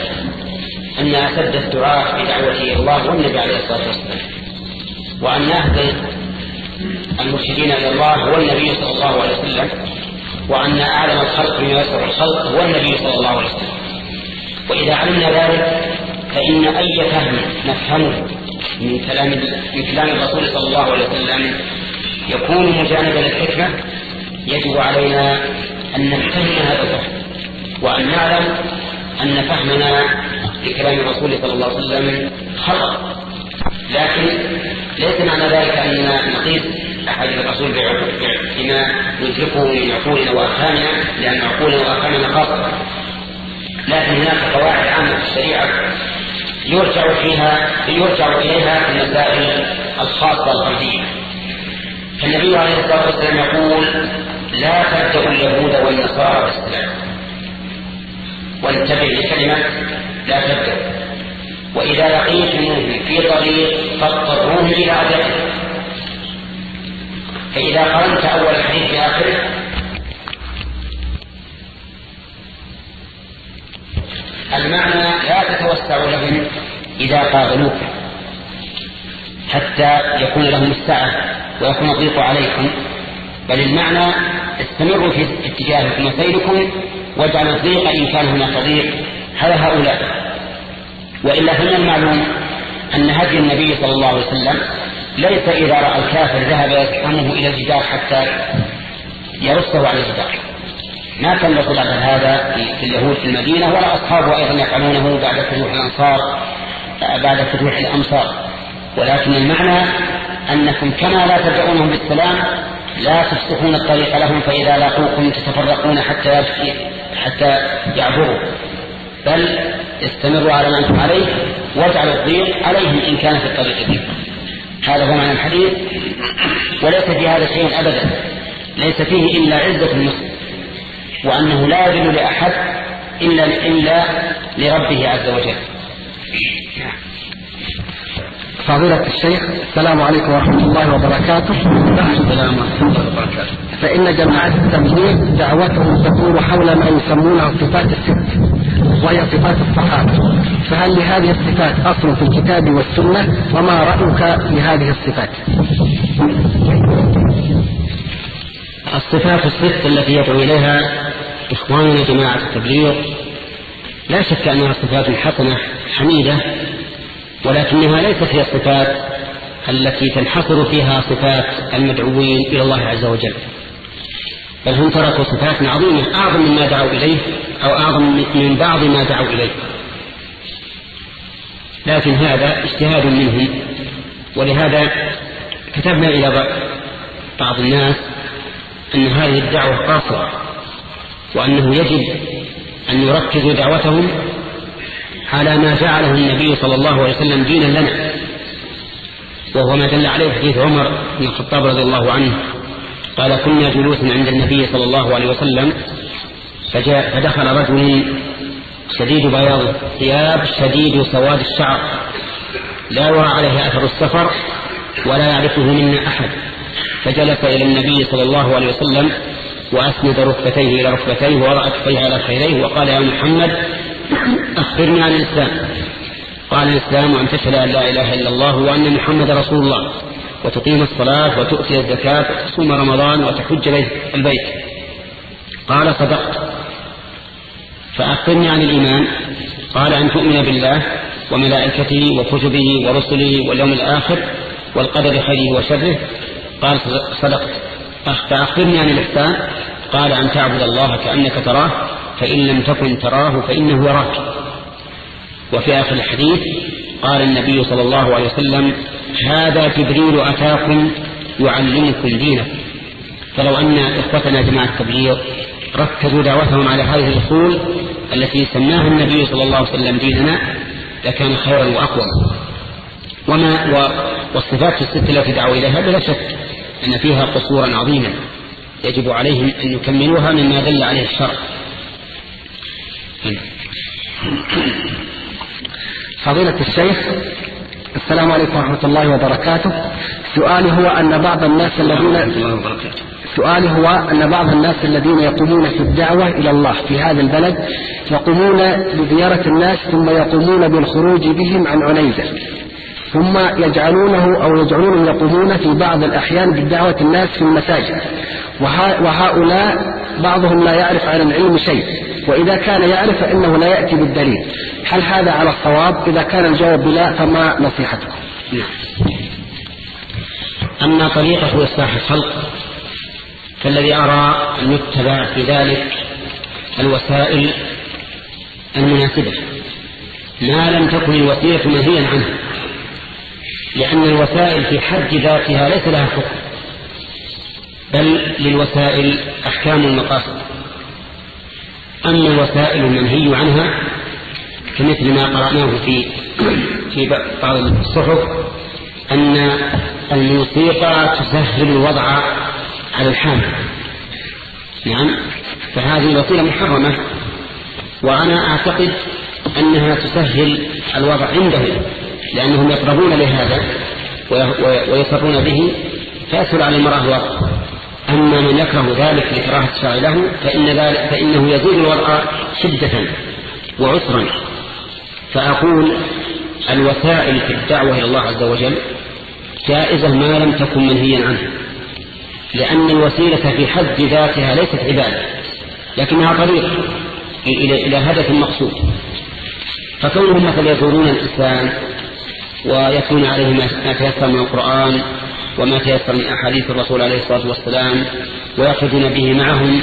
أن أسد الدعاء بدعوة الله والنبي عليه الصلاة والسلام وأن أهدي المرشدين إلى الله هو النبي صلى الله عليه وسلم وأن أعلم الخلق بما يسر الخلق هو النبي صلى الله عليه وسلم. وإذا علمنا ذلك فإن أي فهم نفهمه من كلام من كلام الرسول صلى الله عليه وسلم يكون مجانبا للحكمة يجب علينا أن نفهم هذا الفهم وأن نعلم أن فهمنا لكلام الرسول صلى الله عليه وسلم خطأ. لكن ليس معنى ذلك أننا نقيس أحاديث الرسول بما ندركه من عقولنا وأفهامنا لأن عقولنا وأفهامنا خاصة لكن هناك قواعد عامة في الشريعة يرجع فيها يرجع إليها المسائل الخاصة الفردية فالنبي عليه الصلاة والسلام يقول لا تبدأوا اليهود والنصارى بالسلام. وانتبه لكلمة لا تبدأ وإذا لقيتموهم في طريق فاضطروهم إلى أجلهم فإذا قرنت أول الحديث بآخره المعنى لا تتوسع لهم إذا قابلوك حتى يكون لهم السعة ويكون الضيق عليكم. بل المعنى استمروا في اتجاهكم وسيركم واجعلوا الضيق إن كان هناك ضيق على هؤلاء. وإلا فمن المعلوم أن هدي النبي صلى الله عليه وسلم ليس إذا رأى الكافر ذهب يزحمه إلى الجدار حتى يرصه على الجدار. ما كان الرسول على هذا في اليهود في المدينة ولا أصحابه أيضا يفعلونه بعد فتوح الأنصار بعد فتوح الأمصار. ولكن المعنى أنكم كما لا تبدأونهم بالسلام لا تفسحون الطريق لهم فإذا لاقوكم تتفرقون حتى حتى يعبروا. بل استمروا على ما أنتم عليه واجعلوا الضيق عليهم إن كان في الطريق الضيق هذا هو معنى الحديث. وليس في هذا شيء أبدا. ليس فيه إلا عزة المسلم وأنه لا يذل لأحد إلا إلا لربه عز وجل. فضيلة الشيخ السلام عليكم ورحمة الله وبركاته. السلام ورحمة الله وبركاته. فإن جماعة التبليغ دعوتهم تدور حول ما يسمونه الصفات الست وهي صفات الصحابة. فهل لهذه الصفات أصل في الكتاب والسنة؟ وما رأيك لهذه الصفات؟ الصفات الست التي يدعو إليها إخواننا جماعة التبليغ لا شك أنها صفات حسنة حميدة ولكنها ليست هي الصفات التي تنحصر فيها صفات المدعوين إلى الله عز وجل. بل هم تركوا صفات عظيمة أعظم مما دعوا إليه أو أعظم من بعض ما دعوا إليه. لكن هذا اجتهاد منهم ولهذا كتبنا إلى بعض الناس أن هذه الدعوة قاصرة. وأنه يجب أن يركزوا دعوتهم على ما جعله النبي صلى الله عليه وسلم دينا لنا وهو ما دل عليه حديث عمر بن الخطاب رضي الله عنه قال كنا جلوسا عند النبي صلى الله عليه وسلم فجاء فدخل رجل شديد بياض الثياب شديد سواد الشعر لا يرى عليه أثر السفر ولا يعرفه منا أحد فجلس إلى النبي صلى الله عليه وسلم وأسند ركبتيه إلى ركبتيه ووضع كفيه على خيريه وقال يا محمد أخبرني عن الإسلام. قال الإسلام ان تشهد أن لا إله إلا الله وأن محمد رسول الله. وتقيم الصلاة وتؤتي الزكاة وتصوم رمضان وتحج البيت. قال صدقت. فأخبرني عن الإيمان. قال أن تؤمن بالله وملائكته وكتبه ورسله واليوم الآخر والقدر خيره وشره. قال صدقت. فأخبرني عن الإحسان. قال أن تعبد الله كأنك تراه فإن لم تكن تراه فإنه يراك. وفي آخر الحديث قال النبي صلى الله عليه وسلم هذا جبريل أتاكم يعلمكم دينكم. فلو أن إخوتنا جماعة التبليغ ركزوا دعوتهم على هذه الأصول التي سماها النبي صلى الله عليه وسلم ديننا لكان خيرا وأقوى. وما والصفات الست التي دعوا إليها بلا شك. أن فيها قصورا عظيما يجب عليهم أن يكملوها مما دل عليه الشرع. فضيلة الشيخ السلام عليكم ورحمة الله وبركاته. سؤالي هو أن بعض الناس الذين سؤالي هو أن بعض الناس الذين يقومون في الدعوة إلى الله في هذا البلد يقومون بزيارة الناس ثم يقومون بالخروج بهم عن عنيزة. ثم يجعلونه أو يجعلونهم يقومون في بعض الأحيان بالدعوة الناس في المساجد. وهؤلاء بعضهم لا يعرف عن العلم شيء. وإذا كان يعرف فإنه لا يأتي بالدليل. هل هذا على الصواب؟ إذا كان الجواب بلا فما نصيحتكم. نعم. أما طريقة إصلاح الخلق فالذي أرى أن يتبع في ذلك الوسائل المناسبة. ما لم تكن الوسيلة منهيا عنها لأن الوسائل في حد ذاتها ليس لها حكم بل للوسائل أحكام المقاصد. أما الوسائل المنهي عنها كمثل ما قرأناه في (clears throat) في بعض الصحف أن الموسيقى تسهل الوضع على الحامل. نعم فهذه وسيلة محرمة وأنا أعتقد أنها تسهل الوضع عنده لأنهم يطربون لهذا ويصرون به فيسهل على المرأة الوضع أما من يكره ذلك لكراهة الشرع له فإن ذلك فإنه يزيد الوضع شدة وعسرا. فأقول الوسائل في الدعوة إلى الله عز وجل جائزة ما لم تكن منهيا عنها لأن الوسيلة في حد ذاتها ليست عبادة لكنها طريق إلى هدف مقصود. فكونهم مثلا يزورون الإنسان ويتلون عليه ما تيسر من القرآن وما تيسر من أحاديث الرسول عليه الصلاة والسلام ويأخذون به معهم.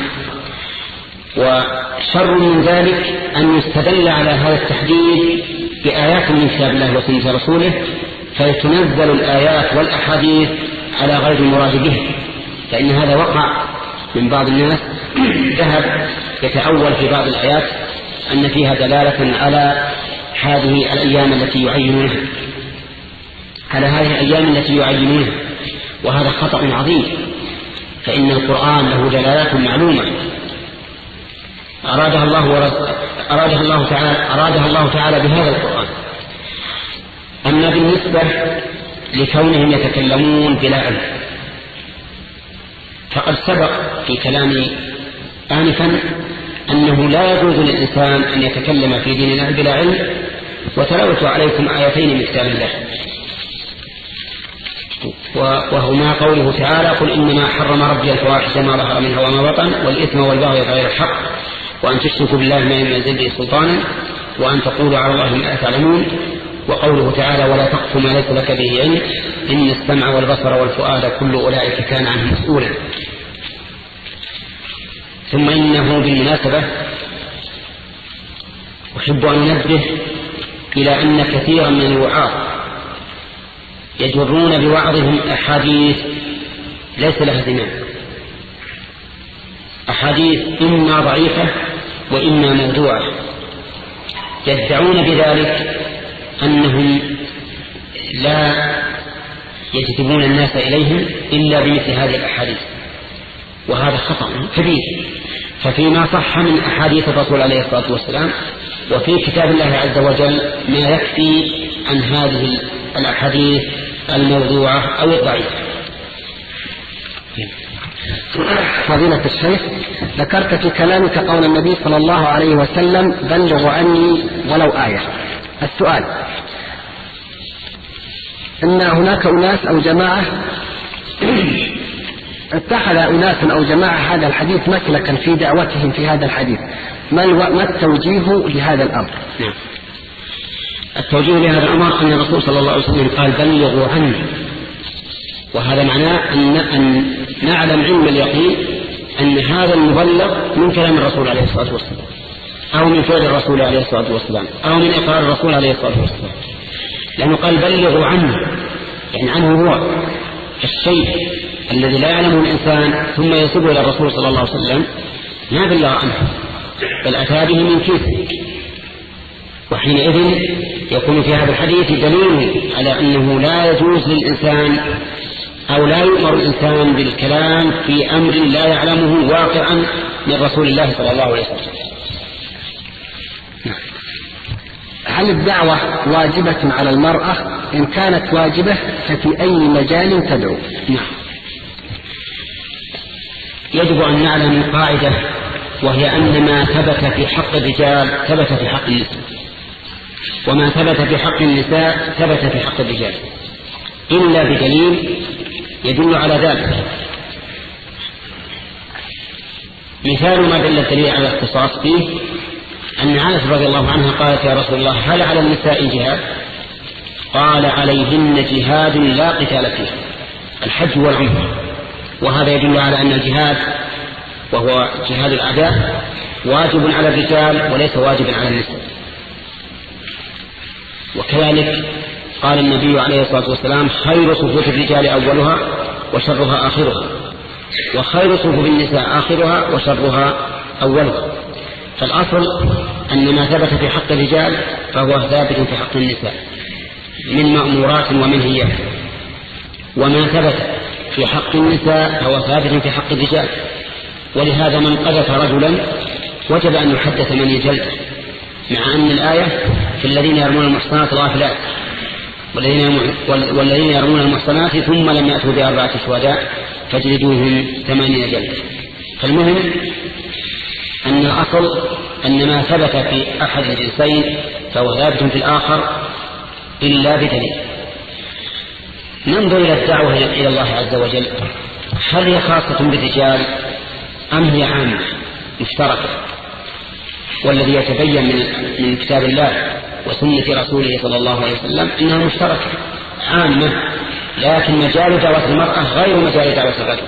وشر من ذلك أن يستدل على هذا التحديد بآيات من كتاب الله وسنة رسوله فيتنزل الآيات والأحاديث على غير المراد به فإن هذا وقع من بعض الناس. (clears throat) ذهب يتأول في بعض الآيات أن فيها دلالة على هذه الأيام التي يعينونها. على هذه الأيام التي يعينونها وهذا خطأ عظيم فإن القرآن له دلالات معلومة. أرادها الله ورد أرادها الله تعالى أرادها الله تعالى بهذا القرآن. أما بالنسبة لكونهم يتكلمون بلا علم فقد سبق في كلامي آنفا أنه لا يجوز للإنسان أن يتكلم في دين الله بلا علم وتلوت عليكم آيتين من كتاب الله. وهما قوله تعالى قل إنما حرم ربي الفواحش ما ظهر منها وما بطن والإثم والبغي غير الحق وأن تشركوا بالله ما ينزل به سلطانا وأن تقولوا على الله ما لا تعلمون وقوله تعالى ولا تقف ما ليس لك به علم إن السمع والبصر والفؤاد كل أولئك كان عنه مسؤولا. ثم إنه بالمناسبة أحب أن ننبه إلى أن كثيرا من الوعاظ يجرون بوعظهم أحاديث ليس لها زمان أحاديث إما ضعيفة وإما موضوعة. يدعون بذلك أنهم لا يجذبون الناس إليهم إلا بمثل هذه الأحاديث. وهذا خطأ كبير. ففيما صح من أحاديث الرسول عليه الصلاة والسلام وفي كتاب الله عز وجل ما يكفي عن هذه الأحاديث الموضوعة أو الضعيفة فضيلة الشيخ ذكرت في كلامك قول النبي صلى الله عليه وسلم بلغوا عني ولو آية. السؤال إن هناك أناس أو جماعة (coughs) اتخذ أناس أو جماعة هذا الحديث مسلكا في دعوتهم في هذا الحديث ما, ما التوجيه لهذا الأمر؟ نعم. التوجيه لهذا الأمر أن الرسول صلى الله عليه وسلم قال بلغوا عني. وهذا معناه أن, أن نعلم علم اليقين أن هذا المبلغ من كلام الرسول عليه الصلاة والسلام أو من فعل الرسول عليه الصلاة والسلام أو من إقرار الرسول عليه الصلاة والسلام. لأنه قال بلغوا عنه يعني عنه هو الشيء الذي لا يعلمه الإنسان ثم يسب إلى الرسول صلى الله عليه وسلم ما بلغ عنه بل أتى به من كيسه وحينئذ يكون في هذا الحديث دليل على أنه لا يجوز للإنسان أو لا يؤمر الإنسان بالكلام في أمر لا يعلمه واقعا من رسول الله صلى الله عليه وسلم. هل الدعوة واجبة على المرأة؟ إن كانت واجبة ففي أي مجال تدعو. نعم. يجب أن نعلم قاعدة وهي أن ما ثبت في حق الرجال ثبت في حق النساء. وما ثبت في حق النساء ثبت في حق الرجال. إلا بدليل يدل على ذلك. مثال ما دل الدليل على الاختصاص فيه أن عائشة رضي الله عنها قالت يا رسول الله هل على النساء جهاد؟ قال عليهن جهاد لا قتال فيه الحج والعمر وهذا يدل على أن الجهاد وهو جهاد الأعداء واجب على الرجال وليس واجبا على النساء. وكذلك قال النبي عليه الصلاة والسلام خير صفوف الرجال أولها وشرها آخرها وخير صفوف النساء آخرها وشرها أولها. فالأصل أن ما ثبت في حق الرجال فهو ثابت في حق النساء من مأمورات ومنهيات. وما ثبت في حق النساء فهو ثابت في حق الرجال. ولهذا من قذف رجلا وجب أن يحدث من يجلده مع أن الآية في الذين يرمون المحصنات الغافلات والذين والذين يرمون المحصنات ثم لم يأتوا بأربعة شهداء فاجلدوهم ثمانين جلدة. فالمهم أن الأصل أن ما ثبت في أحد الجنسين فهو ثابت في الآخر إلا بدليل. ننظر إلى الدعوة إلى الله عز وجل. هل هي خاصة بالرجال أم هي عامة مشتركة؟ والذي يتبين من من كتاب الله وسنة رسوله صلى الله عليه وسلم إنها مشتركة عامة لكن مجال دعوة المرأة غير مجال دعوة الرجل.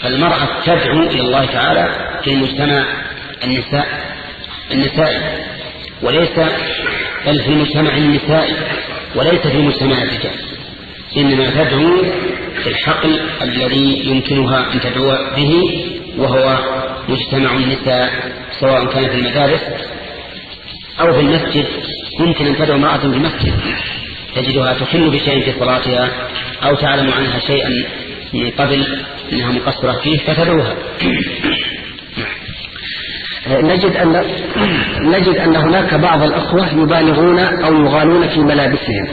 فالمرأة تدعو إلى الله تعالى في المجتمع النساء النسائي وليس بل في المجتمع النسائي وليس في مجتمع الرجال. إنما تدعو في الحقل الذي يمكنها أن تدعو به وهو يجتمع النساء سواء كان في المدارس أو في المسجد يمكن أن تدعو امرأة في المسجد. تجدها تخل بشيء في صلاتها أو تعلم عنها شيئا من قبل أنها مقصرة فيه فتدعوها. نجد أن نجد أن هناك بعض الأخوة يبالغون أو يغالون في ملابسهم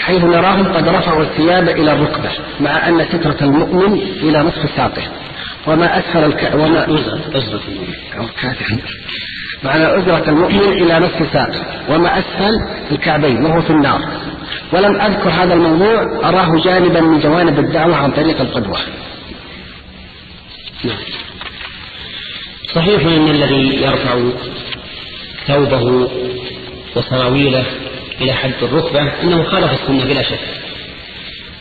حيث نراهم قد رفعوا الثياب إلى الركبة مع أن سترة المؤمن إلى نصف ساقه. وما أسفل الك... وما أزرة المؤمن. معنى أزرة المؤمن إلى نصف ساقه وما أسفل الكعبين وهو في النار. ولم أذكر هذا الموضوع أراه جانبا من جوانب الدعوة عن طريق القدوة. نعم. صحيح أن الذي يرفع ثوبه وسراويله إلى حد الركبة أنه خالف السنة بلا شك.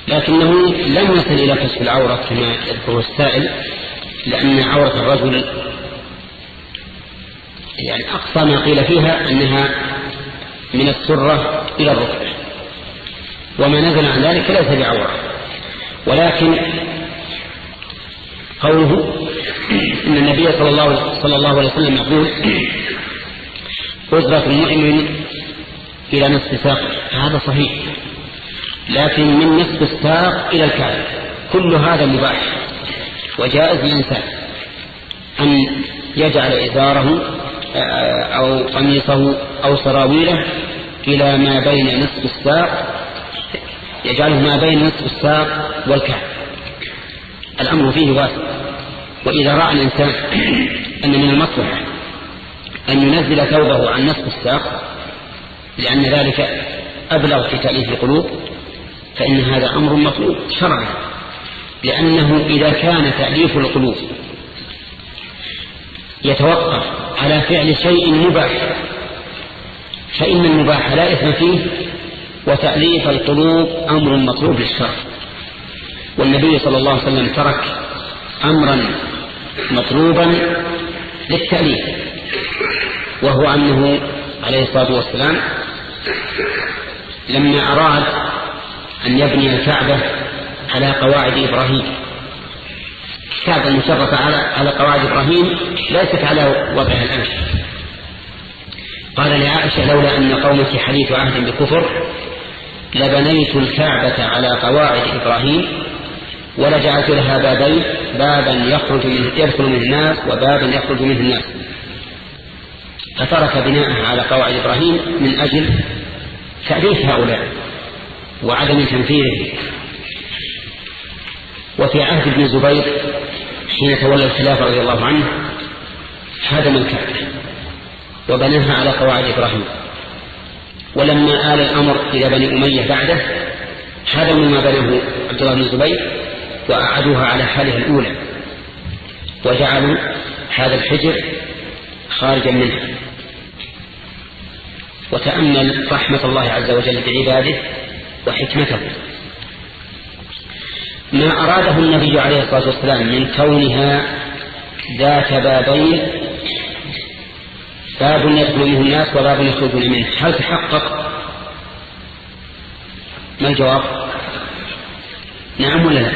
لكنه لم يصل إلى كشف العورة كما يذكره السائل لأن عورة الرجل يعني أقصى ما قيل فيها أنها من السرة إلى الركبة. وما نزل عن ذلك ليس بعورة. ولكن قوله إن النبي صلى الله, صلى الله عليه وسلم يقول أزرة المؤمن إلى نصف الساق هذا صحيح. لكن من نصف الساق إلى الكعب كل هذا مباح. وجائز للإنسان أن يجعل إزاره أو قميصه أو سراويله إلى ما بين نصف الساق يجعله ما بين نصف الساق والكعب. الأمر فيه واسع. وإذا رأى الإنسان (clears throat) أن من المصلحة أن ينزل ثوبه عن نصف الساق لأن ذلك أبلغ في تأليف القلوب فإن هذا أمر مطلوب شرعا. لأنه إذا كان تأليف القلوب يتوقف على فعل شيء مباح. فإن المباح لا إثم فيه وتأليف القلوب أمر مطلوب للشرع. والنبي صلى الله عليه وسلم ترك أمرا مطلوبا للتأليف وهو أنه عليه الصلاة والسلام لما أراد أن يبني الكعبة على قواعد إبراهيم. الكعبة المشرفة على على قواعد إبراهيم ليست على وضعها الآن. قال لعائشة لولا أن قومك حديث عهد بكفر لبنيت الكعبة على قواعد إبراهيم ولجعلت لها بابين بابا يخرج منه يدخل منه الناس وبابا يخرج منه الناس فترك بناءها على قواعد إبراهيم من أجل تأليف هؤلاء وعدم تنفيذه. وفي عهد ابن الزبير حين تولى الخلافة رضي الله عنه هدم الكعبة وبناها على قواعد إبراهيم. ولما آل الأمر إلى بني أمية بعده هدموا ما بناه عبد الله بن الزبير وأعادوها على حالها الأولى. وجعلوا هذا الحجر خارجا منها. وتأمل رحمة الله عز وجل بعباده وحكمته. ما أراده النبي عليه الصلاة والسلام من كونها ذات بابين باب يدخل منه الناس وباب يخرجون منه. هل تحقق؟ ما الجواب؟ نعم ولا لا؟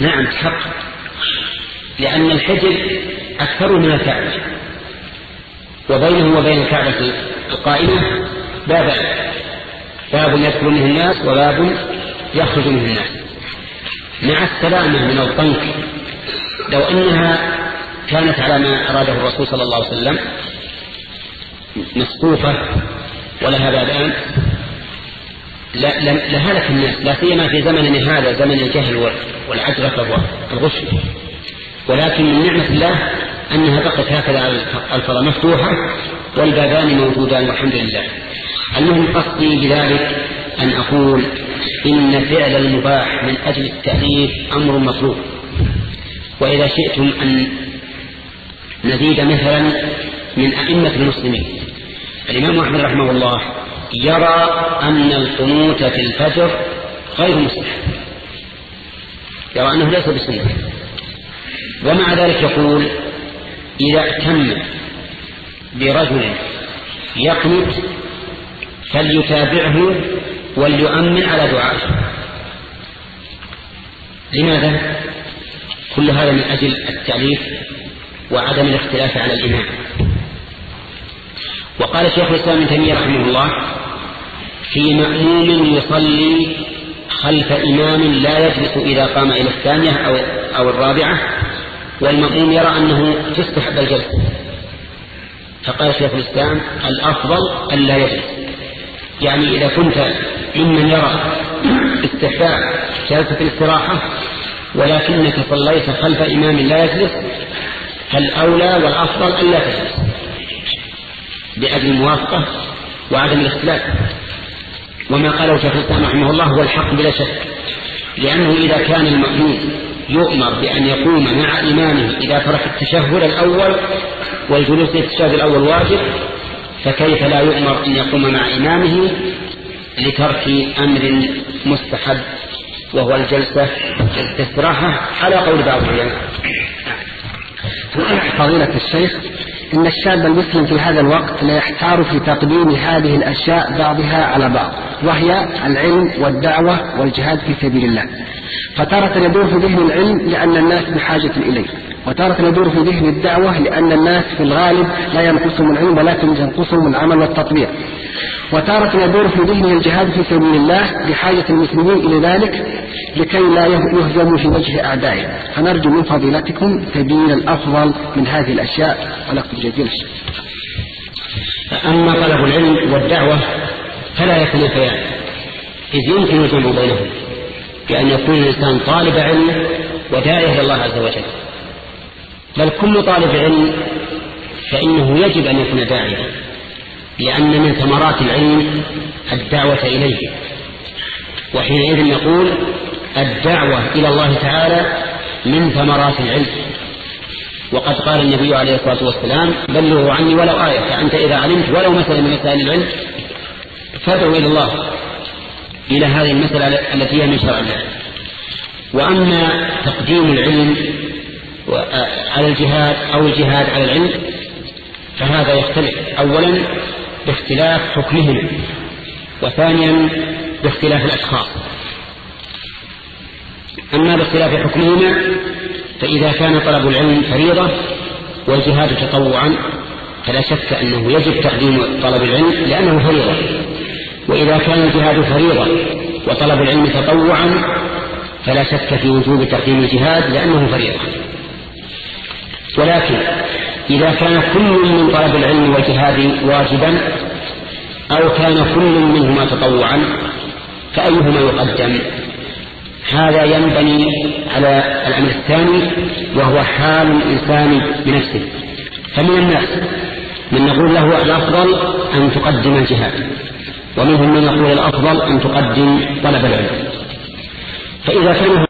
نعم تحقق لأن الحجر أكثر من الكعبة وبينه وبين الكعبة القائمة بابان باب يدخل منه الناس وباب يخرج منه الناس. مع السلامة من الضنك لو أنها كانت على ما أراده الرسول صلى الله عليه وسلم مسقوفة ولها بابان لهلك الناس لا سيما في زمننا هذا زمن الجهل والعجرة والغش. ولكن من نعمة الله أنها بقت هكذا الفضاء مفتوحة والبابان موجودان والحمد لله. المهم قصدي بذلك أن أقول إن فعل المباح من أجل التأليف أمر مطلوب. وإذا شئتم أن نزيد مثلا من أئمة المسلمين الإمام أحمد رحمه الله يرى أن القنوت في الفجر غير مستحب يرى أنه ليس بسنة. ومع ذلك يقول إذا اهتم برجل يقنت فليتابعه وليؤمن على دعائه لماذا؟ كل هذا من أجل التعليف وعدم الاختلاف على الإمام وقال شيخ الإسلام ابن تيمية رحمه الله في مأموم يصلي خلف إمام لا يجلس إذا قام إلى الثانية أو, أو الرابعة والمأموم يرى أنه تستحب الجلسة فقال شيخ الإسلام الأفضل ألا يجلس. يعني إذا كنت ممن يرى استحباب جلسة الاستراحة ولكنك صليت خلف إمام لا يجلس فالأولى والأفضل ألا تجلس بأجل الموافقة وعدم الاختلاف. وما قاله شيخ الإسلام رحمه الله هو الحق بلا شك لأنه إذا كان المأمون يؤمر بأن يقوم مع إمامه إذا ترك التشهد الأول والجلوس للتشهد الأول واجب فكيف لا يؤمر أن يقوم مع إمامه لترك أمر مستحب وهو الجلسة الاستراحة على قول بعض العلماء. فضيلة الشيخ إن الشاب المسلم في هذا الوقت لا يحتار في تقديم هذه الأشياء بعضها على بعض وهي العلم والدعوة والجهاد في سبيل الله. فتارة يدور في ذهن العلم لأن الناس بحاجة إليه. وتارة يدور في ذهن الدعوة لأن الناس في الغالب لا ينقصهم العلم ولكن ينقصهم العمل والتطبيق وتارة يدور في ذهنه الجهاد في سبيل الله بحاجة المسلمين إلى ذلك لكي لا يهزموا في وجه أعدائهم فنرجو من فضيلتكم سبيل الأفضل من هذه الأشياء. ولكم جزيل الشكر. أما طلب العلم والدعوة فلا يختلفان إذ يمكن الجمع بينهم بأن يكون الإنسان طالب علم وداعية إلى الله عز وجل. بل كل طالب علم فإنه يجب أن يكون داعيا لأن من ثمرات العلم الدعوة إليه. وحينئذ نقول الدعوة إلى الله تعالى من ثمرات العلم. وقد قال النبي عليه الصلاة والسلام بلغوا عني ولو آية فأنت إذا علمت ولو مثلا من مسائل العلم فادعوا إلى الله إلى هذه المسألة التي هي من شرع الله. وأما تقديم العلم على الجهاد أو الجهاد على العلم فهذا يختلف. أولا باختلاف حكمهما وثانيا باختلاف الأشخاص أما باختلاف حكمهما فإذا كان طلب العلم فريضة والجهاد تطوعا فلا شك أنه يجب تقديم طلب العلم لأنه فريضة. وإذا كان الجهاد فريضة وطلب العلم تطوعا فلا شك في وجوب تقديم الجهاد لأنه فريضة. ولكن إذا كان كل من طلب العلم والجهاد واجبا أو كان كل منهما تطوعا فأيهما يقدم؟ هذا ينبني على الأمر الثاني وهو حال الإنسان بنفسه. فمن الناس من نقول له الأفضل أن تقدم الجهاد ومنهم من يقول الأفضل أن تقدم طلب العلم. فإذا كان